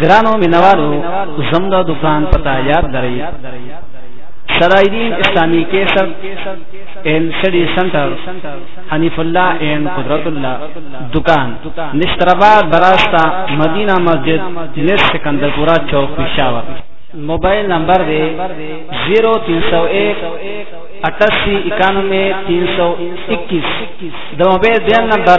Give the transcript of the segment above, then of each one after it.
ګرانو مینوالو زموږ دکان پتا یاد درئ سرایدین اسلامی کیسر این سټډي سنټر حنیف الله این قدرت الله دکان نشترآباد براستا مدینہ مسجد نس سکندرپورا چوک پشاور موبایل نمبر دی 0301 88 91 321 د موبایل دیم نمبر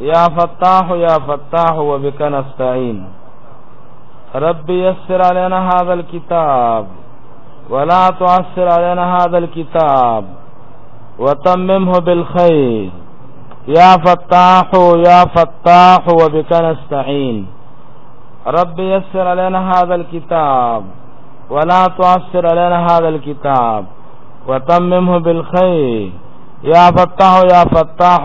يا فتاح يا فتاح وبك نستعين رب يسر علينا هذا الكتاب ولا تعسر علينا هذا الكتاب وتممه بالخير يا فتاح يا فتاح وبك نستعين رب يسر علينا هذا الكتاب ولا تعسر علينا هذا الكتاب وتممه بالخير یا فتاح یا فتاح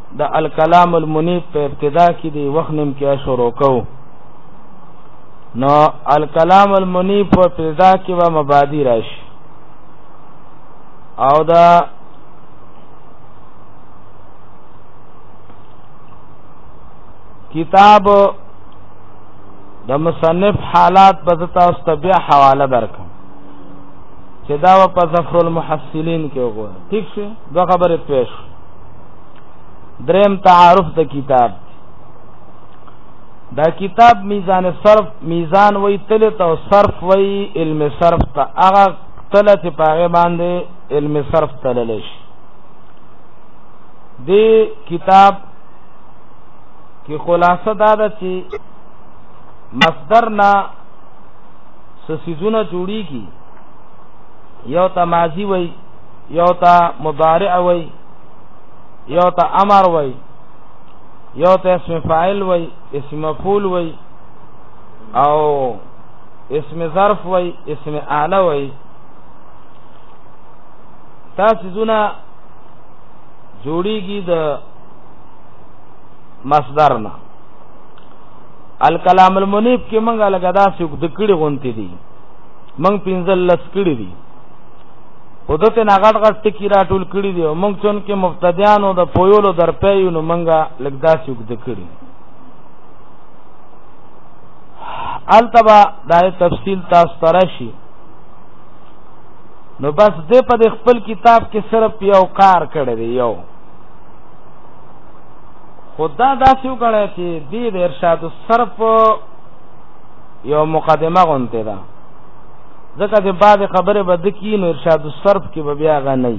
د الکلام المنیب په ابتدا کې دی وخت نیم کې شروع کو نو الکلام المنیب په ابتدا کې و مبادی راشي او دا کتاب د مصنف حالات په تاسو ته بیا حواله درکم چې دا په ظفر المحصلین کې وګوره ٹھیک شي دا خبره پیښ دریم تعارف د کتاب دا کتاب میزان صرف میزان وی تل ته او صرف وی علم صرف ته هغه تل چې پاغه باندې علم صرف تلل شي دی کتاب کې خلاصه دا ده چې مصدر نه سسیزونه جوړیږي یو تمازی وی یو ته مضارع وای یو ته امر وای یو ته اسم فاعل وای اسم مفعول وای او اسم ظرف وای اسم اعلی وای تاسو زونه جوړیږي د مصدر نه الکلام المنیب کې منګه لګدا سې د کړي غونتی دي منګ پینځل لس کړي دي خو دته نه غټ غټ ټکی را ټول کړی دی او موږ چون کې مبتدیانو د پویولو در پیو نو منګه لګداس یو د کړی التبا دا تفصیل تاسو ترشی نو بس دې په خپل کتاب کې صرف یو کار کړی دی یو خدا دا سیو کړی چې دې د ارشاد صرف یو مقدمه غونته ده ځکه چې بعد خبره به د کی نو ارشاد الصرف کې به بیا غا نه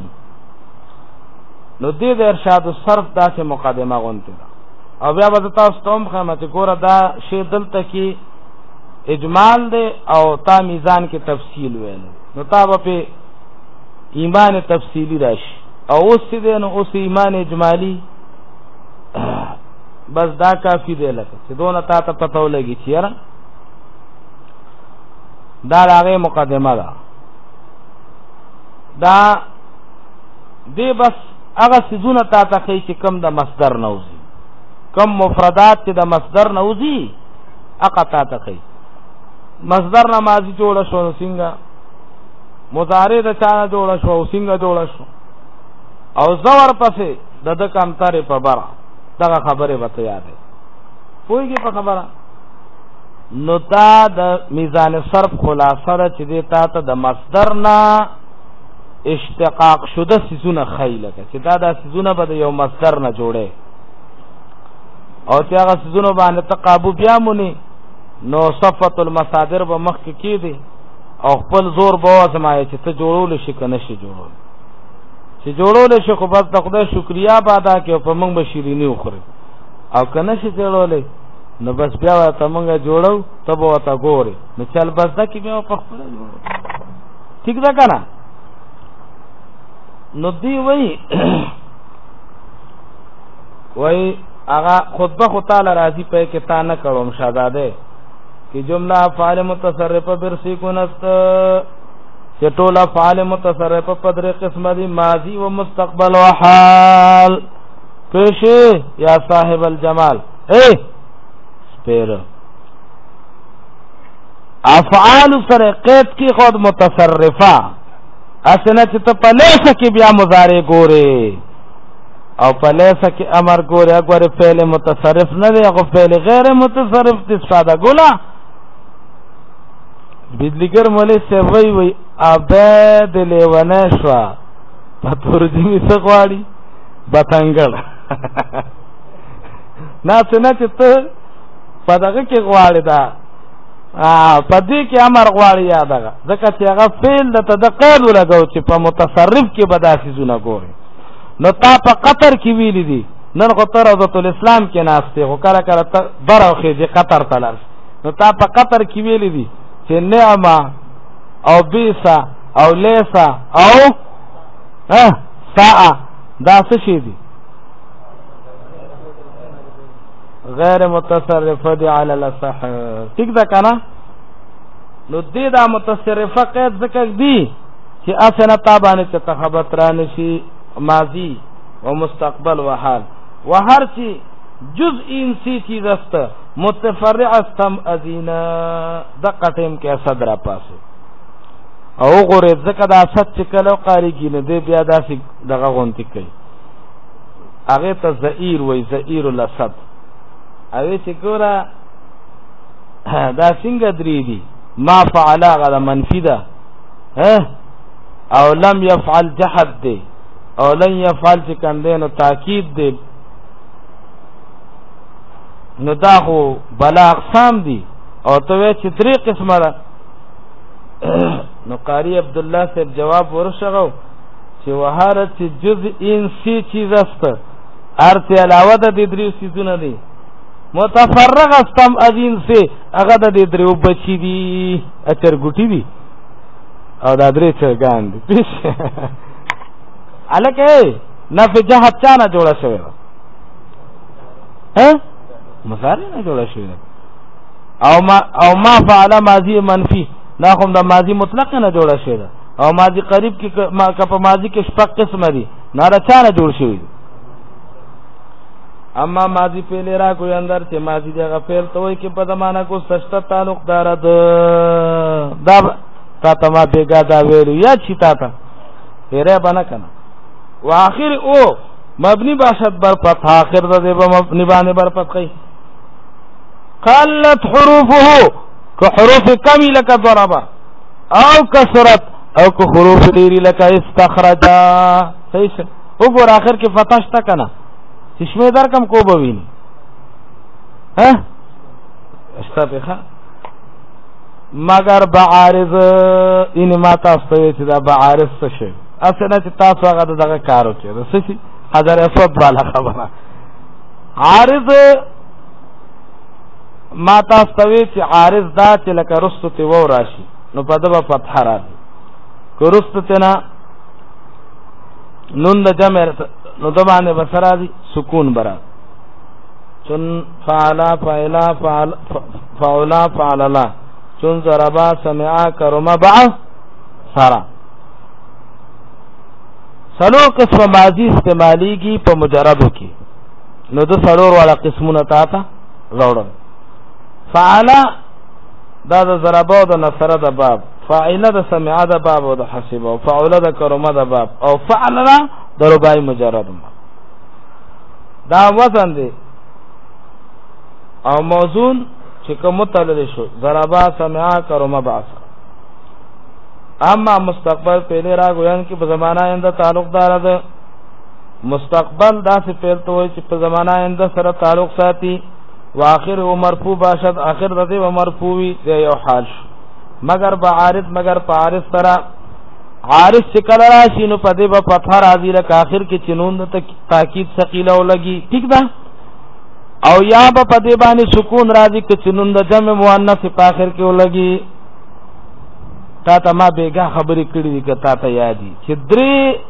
نو دې د ارشاد الصرف داسې مقدمه غونته ده او بیا به تاسو ته هم خامت ګوره دا شی دلته کې اجمال دی او تا میزان کې تفصیل ویل نو تا به ایمان تفصیلی راشي او اوس دې نو اوس ایمان اجمالی بس دا کافی دی لکه چې دونه تا ته پته ولګي چیرې دا لاغه مقدمه ده دا دی بس هغه سيزونه تا ته کوي چې کم د مصدر نوځي کم مفردات چې د مصدر نوځي هغه تا ته کوي مصدر نمازي جوړ شو څنګه مضارع د چا نه جوړ شو څنګه جوړ شو او زور پسې د د کم ترې په بره دغه خبره به ته یادې پوهیږي په خبره نو دا د میزان صرف خلاصه ده چې د تا ته د مصدر نه اشتقاق شده سيزونه خیله چې دا د سيزونه به یو مصدر نه جوړه او چې هغه سيزونه باندې تقابو بیا مونی نو صفت المصادر به مخ کې کی دي او خپل زور به واسمایي چې ته جوړول شي کنه شي جوړول چې جوړول شي خو بس د خدای شکریا به ادا کې په موږ بشیرینی وخوري او کنه شي جوړولې نو بس بیا ته مونږ جوړو ته به وتا ګوري نو چل بس دا کې مې په خپل جوړو ٹھیک ده کنه نو دی وای وای هغه خطبه خو تعالی راضی په کې تا نه کړم شاداده کې جمله فعال متصرف برسی کو نست چې ټول فعال متصرف په درې قسمه دي ماضی او مستقبل او حال پیشه یا صاحب الجمال اے سپیر افعال سره قید کی خود متصرفه اسنه چې ته په لیسه کې بیا مضارع ګوري او په لیسه کې امر ګوري اګور فعل متصرف نه دی هغه فعل غیر متصرف دي ساده ګولا بدلیګر مولې سی وی وی ابد لیونه شو په ترجمه څه غواړي بتنګل نه څنګه چې ته په دغه کې غواړې دا په دې کې امر غواړي یا دغه ځکه چې هغه فعل د تدقل لګاو چې په متصرف کې به داسې زونه ګوري نو تا په قطر کې ویلي دي نن خو تر عزت الاسلام کې ناشته خو کله کله برو کې دې قطر تلل نو تا په قطر کې ویلي دي چې نعمه او بیسا او لیسا او ها سا دا څه شي دي غیر متصرفه دی علی الاصح ٹھیک ده کنه نو دې دا متصرفه قید ذکر دی چې اسنه تابانه ته تخبط را نشي ماضی و مستقبل و حال و هر چی جز انسی چیز است متفرع استم ازینا د قټیم کې صدر پاسه او غره ځکه دا سچ کله قاری کې نه دی بیا داسې دغه غونتی کوي هغه ته زئیر وای زئیر الاسد هغه چې ګوره دا څنګه درې دي ما فعل غدا منفی ده او لم يفعل جحد دی او لن يفعل چې کندینو تاکید دی نو دا خو بلا اقسام دي او ته وې چې درې قسمه ده نو قاری عبد الله صاحب جواب ورشغو چې وهاره چې جز انسی چیز است ارت علاوه د دې دریو سیزونه دي متفرغ استم اذین سے هغه د دې دریو بچی دي اچر ګټی دي او دا درې چرګان دي پیش الکه نفع جهت چا نه جوړه شوی ها مصاری نه جوړه شوی او ما او ما فعل ماضی منفی دا هم د ماضی مطلق نه جوړه شوی او ماضی قریب کې ما که په ماضی کې شپږ قسم دي ناره چانه جوړ شوی دي اما ماضی پیل را کوی اندر چې ماضی دغه فعل ته وای کې په زمانہ کو سشت تعلق دار ده دا تا ته ما بیګا دا ویل یا چی تا ته هره بنا کنه واخر او مبنی باشد بر فتح آخر ده به مبنی باندې بر فتح قلت حروفه که حروف کمی لکه ضربه او کثرت او که حروف ډیری لکه استخرجا صحیح شه وګور اخر کې فتح شته کنه چشمه در کم کو به ویني ها اشتا په مگر بعارض ان ما تاسو ته چې دا بعارض څه شي اسنه چې تاسو هغه دغه کارو کې رسې شي حضرت اسود والا خبره عارض ما تاسو ته وی چې عارض دا چې لکه رستو ته و راشي نو په دغه فتح راځي کرستو ته نه نون د جمع نو د باندې بسرا دي سکون برا چون فعلا فعلا فعل فعلا فعللا چون ضربا سمعا کرما با سارا سلو قسم ماضی استعمالیږي په مجربو کې نو د سلور والا قسمونه تا ته لوړل فعل دا د ضربه او د نصره د باب فاعل د سمع د باب او د حسب او فعل د کرمه د باب او فعل را د رباعي مجرد دا وزن دی او موزون چې کوم متعلل شو ضربه سمع کرمه باس اما مستقبل پهله را ګویان کې په زمانہ انده تعلق دار ده مستقبل دا څه پیل ته وای چې په زمانہ انده سره تعلق ساتي واخر او مرفوع باشد اخر د دې مرفوع وي د یو حال شو مگر به عارض مگر په عارض سره عارض چې کله راشي نو په دې په فتح راځي لکه اخر کې چنون د تاکید ثقيله ولګي ٹھیک ده او یا به په دې باندې سکون راځي چې چنون د جمع مؤنث په اخر کې ولګي تا ته ما بیګه خبرې کړې دي که تا ته یادي چې درې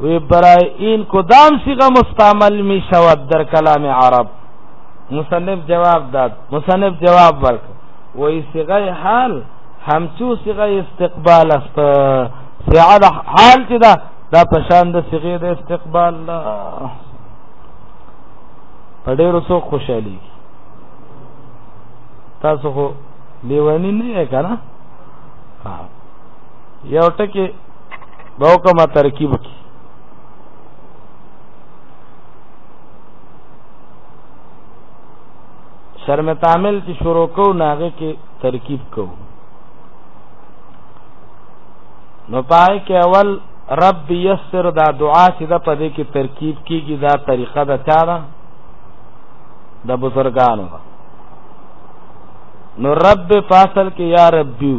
وی برای این کدام صیغه مستعمل می شود در کلام عرب مصنف جواب داد مصنف جواب ورک وی صیغه حال همچو صیغه استقبال است صیغه حال چې دا دا پشان د صیغه د استقبال لا په ډیرو څو خوشالي تاسو خو لیوانی نه یې کنه ها یو ټکی به کوم ترکیب کی شرم تعامل چې شروع کو ناغه کې ترکیب کو نو پای کې اول رب یسر دا دعا چې دا په دې کې ترکیب کیږي دا طریقه دا چا ده د بزرګانو نو رب فاصل کې یا ربیو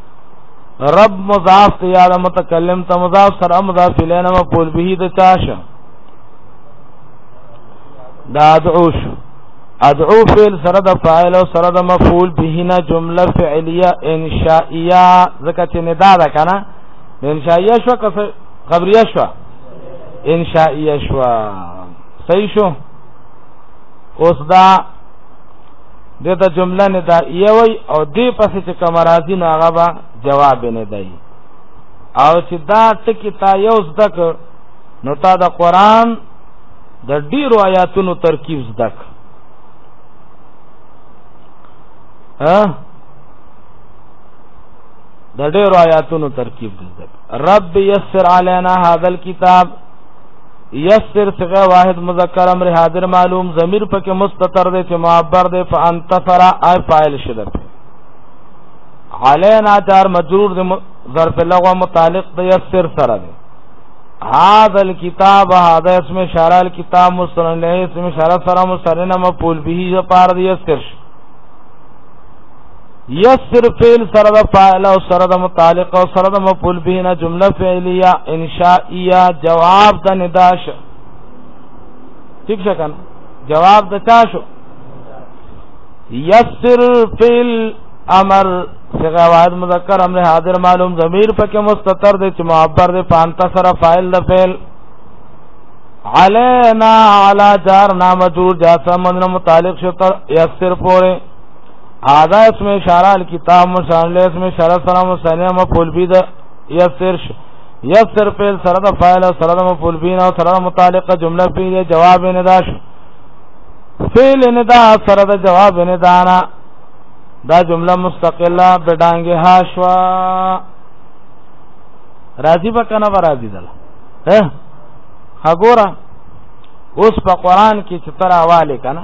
رب مضاف ته یا متکلم ته مضاف سره مضاف الیه نه مقبول به د چاشه دا ادعو شو ادعو فعل سره د فاعل او سره د مفعول به نه جمله فعلیه انشائیه ځکه چې ندا ده کنه انشائیه شو که خبریه شو انشائیه شو صحیح شو اوس دا دته جمله نه دا یوي او دې پسې چې کوم راځي نو هغه به جواب نه دی او چې دا ټکی تا یو زده کړ نو تا د قران د ډیرو آیاتونو ترکیب زده کړ ها د ډیرو آیاتونو ترکیب زده کړ رب یسر علینا هذا الكتاب یسر صغه واحد مذکر امر حاضر معلوم ضمیر پکې مستتر دی چې معبر دی فانتصر ای فاعل شدت علینا جار مجرور دی ظرف لغو متعلق دی یسر سره دی هذا الكتاب هذا اسم اشاره الكتاب مستند له اسم اشاره سره مستند مفعول به لپاره دی یسر شي یسر فعل سره د فاعل او سره د متعلق او سره د مفعول به نه جمله فعلیه انشائیه جواب د ندا شو ٹھیک شو کنه جواب د چا شو یسر فعل امر څنګه واحد مذکر امر حاضر معلوم ضمیر پکې مستتر دی چې معبر دی پانتا سره فاعل د فعل علینا علی جار نام مجرور جاسم من متعلق شو تر یسر پوره هذا اسم اشاره الكتاب مشان له اسم اشاره سره مصنع مفعول به ده يسر يسر فعل سره ده فاعل سره ده مفعول به او سره متعلقه جمله فعل جواب نداش فعل ندا سره ده جواب ندانا دا جمله مستقله بدانګه هاشوا راضی به کنه راضی دل ها هغه اوس په قران کې چې تر حواله کنه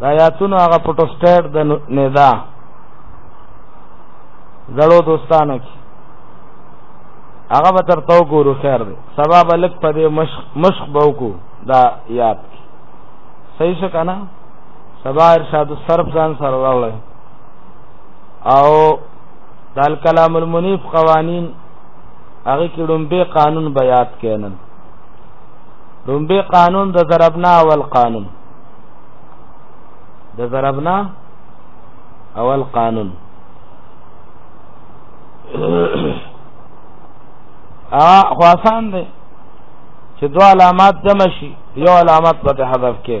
دا یاتونو هغه پروتوسټیټ د ندا زړو دوستانو کې هغه به تر تو ګورو خیر دی سبا به لک په دې مشق مشق به وکړو دا یاد کی صحیح شو کنه سبا ارشاد الصرف ځان سره راوړل او دال کلام المنیف قوانین هغه کې لومبه قانون بیات کینن لومبه قانون د ضربنا اول قانون د ضربنا اول قانون ا خاصان دی چې دوه علامات جمع شي یو علامت پکې حذف کړي